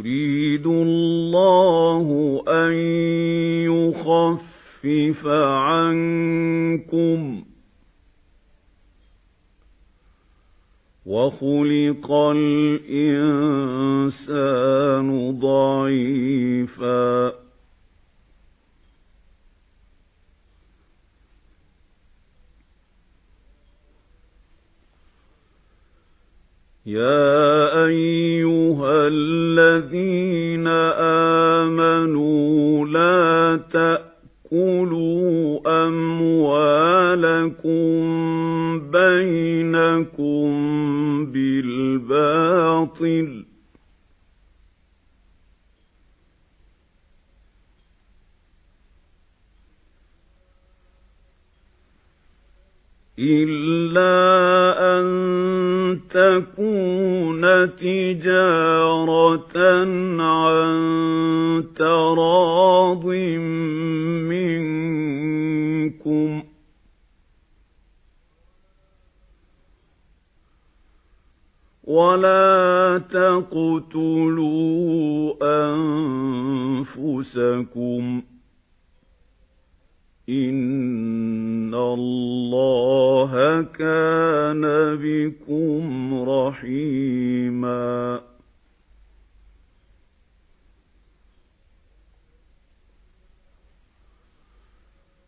يُرِيدُ اللَّهُ أَن يُخَفِّفَ عَنكُمْ وَخُلِقَ الْإِنسَانُ ضَعِيفًا يَا أَيُّهَا بِالْبَاطِلِ إِلَّا أَن تَكُونَ تِجَارَةً عَن تَرَاضٍ وَلَا تَقْتُلُوا أَنفُسَكُمْ ۚ إِنَّ اللَّهَ كَانَ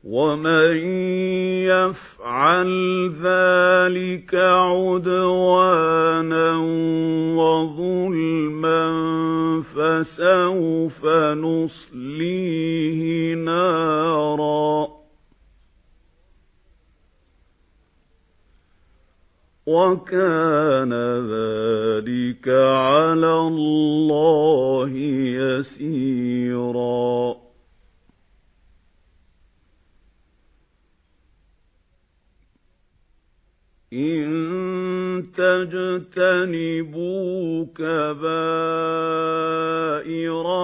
وَمَن يَفْعَلْ ذَلِكَ عُدْوَانًا وَظُلْمًا فَسَوْفَ نُصْلِيهِ نَارًا وَكَانَ ذَلِكَ عَلَى اللَّهِ يَسِيرًا إِن تَجْتَنِبُوا كَبَائِرَ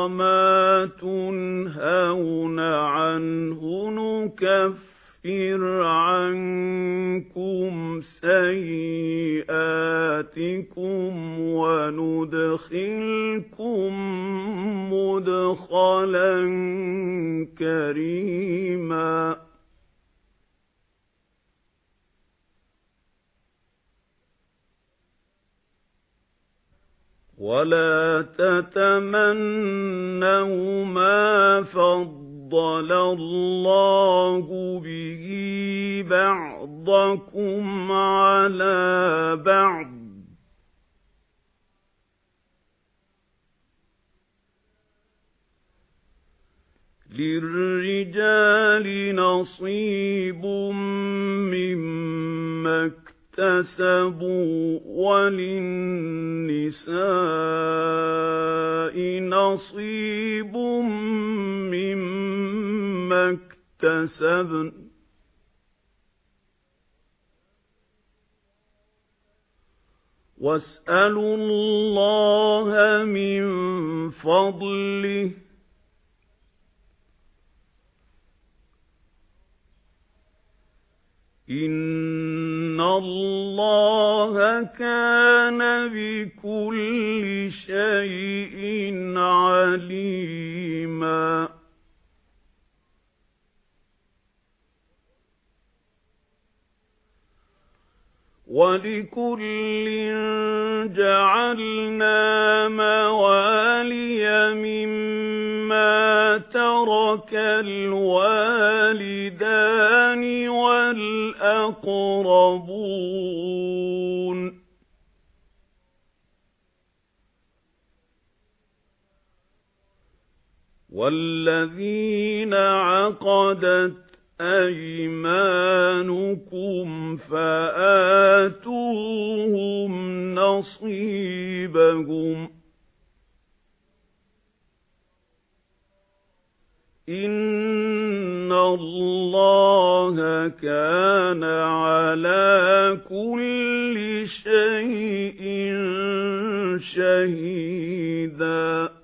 مَا تُنْهَوْنَ عَنْهُ نُكَفِّرْ عَنكُمْ وَلَا تَتَمَنَّوْا مَا فَضَّلَ اللَّهُ بِهِ بَعْضَكُمْ عَلَىٰ بَعْضٍ ۚ. لِّلرِّجَالِ نَصِيبٌ مِّمَّا اكْتَسَبُوا ۖ وَلِلنِّسَاءِ نَصِيبٌ مِّمَّا اكْتَسَبْنَ ۚ. وَاسْأَلُوا اللَّهَ مِن فَضْلِهِ ۗ. إِنَّ اللَّهَ كَانَ بِكُلِّ شَيْءٍ عَلِيمًا وَلِكُلٍّ جَعَلْنَا مَوَالِيَ مِمَّا تَرَكَ الْوَالِدَانِ وَالْأَقْرَبُونَ وَالَّذِينَ عَقَدَتْ أَيْمَانُكُمْ فَآتُوهُمْ نَصِيبَهُمْ. إِنَّ اللَّهَ كَانَ عَلَى كُلِّ شَيْءٍ شَهِيدًا.